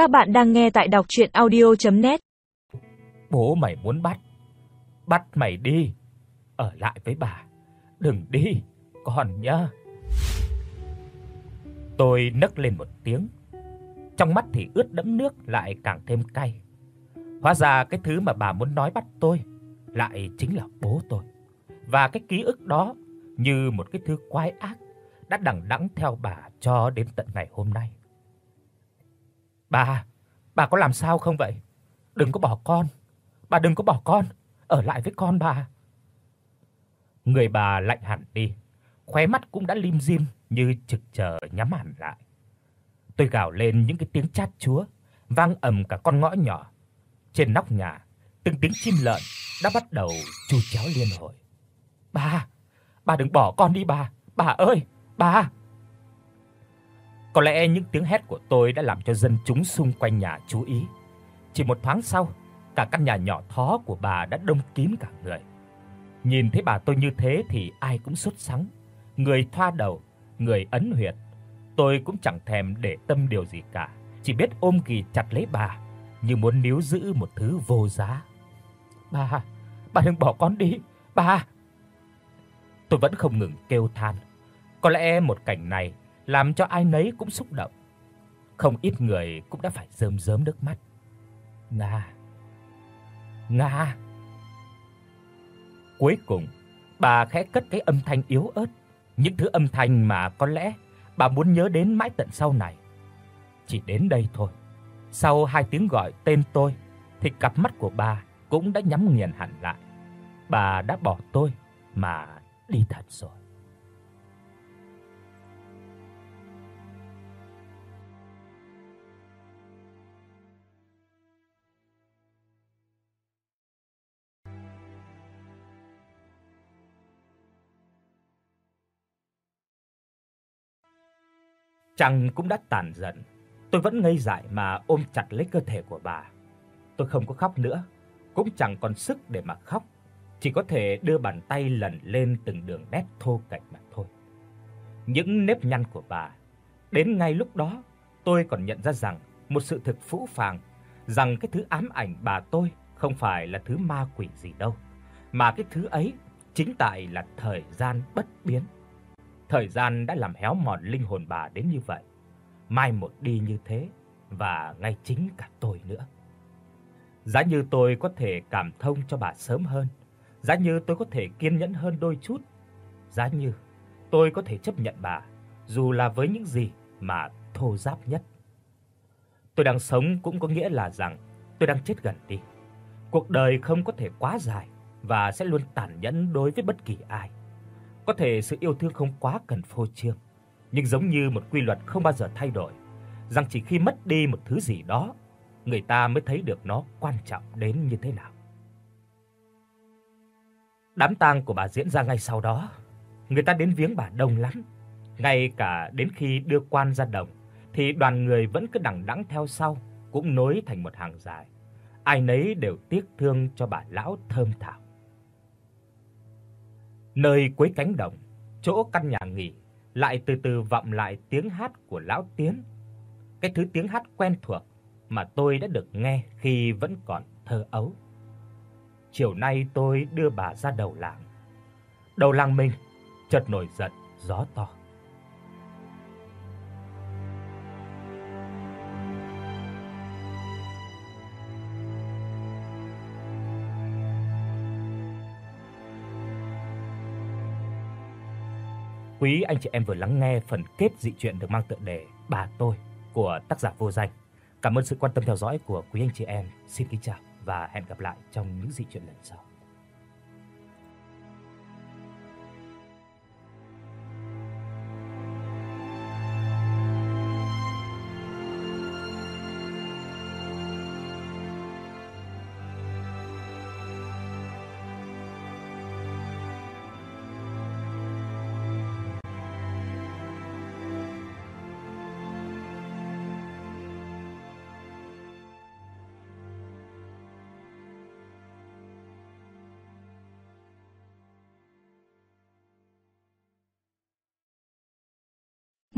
Các bạn đang nghe tại đọc audio net Bố mày muốn bắt, bắt mày đi, ở lại với bà, đừng đi, con nhá. Tôi nấc lên một tiếng. Trong mắt thì ướt đẫm nước lại càng thêm cay. Hóa ra cái thứ mà bà muốn nói bắt tôi lại chính là bố tôi. Và cái ký ức đó như một cái thứ quái ác đã đằng đẵng theo bà cho đến tận ngày hôm nay. Bà, bà có làm sao không vậy? Đừng có bỏ con. Bà đừng có bỏ con, ở lại với con bà. Người bà lạnh hẳn đi, khóe mắt cũng đã lim dim như trực chờ nhắm hẳn lại. Tôi gào lên những cái tiếng chát chúa vang ầm cả con ngõ nhỏ. Trên nóc nhà, từng tiếng chim lợn đã bắt đầu chu chéo liên hồi. "Bà, bà đừng bỏ con đi bà, bà ơi, bà!" Có lẽ những tiếng hét của tôi đã làm cho dân chúng xung quanh nhà chú ý. Chỉ một thoáng sau, cả căn nhà nhỏ thó của bà đã đông kín cả người. Nhìn thấy bà tôi như thế thì ai cũng sốt sắng, người thoa đầu, người ấn huyệt. Tôi cũng chẳng thèm để tâm điều gì cả, chỉ biết ôm ghì chặt lấy bà như muốn níu giữ một thứ vô giá. "Bà, bà đừng bỏ con đi, bà." Tôi vẫn không ngừng kêu than. Có lẽ một cảnh này làm cho ai nấy cũng xúc động. Không ít người cũng đã phải rơm rớm nước mắt. Nga. Nga. Cuối cùng, bà khẽ cất cái âm thanh yếu ớt, những thứ âm thanh mà có lẽ bà muốn nhớ đến mãi tận sau này. Chỉ đến đây thôi. Sau hai tiếng gọi tên tôi thì cặp mắt của bà cũng đã nhắm nghiền hẳn lại. Bà đã bỏ tôi mà đi thật rồi. Chàng cũng đã tàn dần, tôi vẫn ngây dại mà ôm chặt lấy cơ thể của bà. Tôi không có khóc nữa, cũng chẳng còn sức để mà khóc, chỉ có thể đưa bàn tay lần lên từng đường nét thô kệch mà thôi. Những nếp nhăn của bà, đến ngay lúc đó, tôi còn nhận ra rằng một sự thực phũ phàng, rằng cái thứ ám ảnh bà tôi không phải là thứ ma quỷ gì đâu, mà cái thứ ấy chính tại là thời gian bất biến. Thời gian đã làm héo mòn linh hồn bà đến như vậy, mai một đi như thế và ngay chính cả tôi nữa. Giá như tôi có thể cảm thông cho bà sớm hơn, giá như tôi có thể kiên nhẫn hơn đôi chút, giá như tôi có thể chấp nhận bà dù là với những gì mà thô ráp nhất. Tôi đang sống cũng có nghĩa là rằng tôi đang chết gần đi. Cuộc đời không có thể quá dài và sẽ luôn tàn nhẫn đối với bất kỳ ai. Có thể sự yêu thương không quá cần phô trương, nhưng giống như một quy luật không bao giờ thay đổi, rằng chỉ khi mất đi một thứ gì đó, người ta mới thấy được nó quan trọng đến như thế nào. Đám tang của bà diễn ra ngay sau đó, người ta đến viếng bà đông lắm, ngay cả đến khi đưa quan ra đồng thì đoàn người vẫn cứ đằng đẵng theo sau, cũng nối thành một hàng dài. Ai nấy đều tiếc thương cho bà lão thơm thảo. Nơi cuối cánh đồng, chỗ căn nhà nghỉ, lại từ từ vọng lại tiếng hát của lão Tiến. Cái thứ tiếng hát quen thuộc mà tôi đã được nghe khi vẫn còn thơ ấu. Chiều nay tôi đưa bà ra đầu làng. Đầu làng mình chợt nổi giận gió to. Quý anh chị em vừa lắng nghe phần kết dị truyện được mang tựa đề Bà tôi của tác giả vô danh. Cảm ơn sự quan tâm theo dõi của quý anh chị em. Xin kính chào và hẹn gặp lại trong những dị truyện lần sau.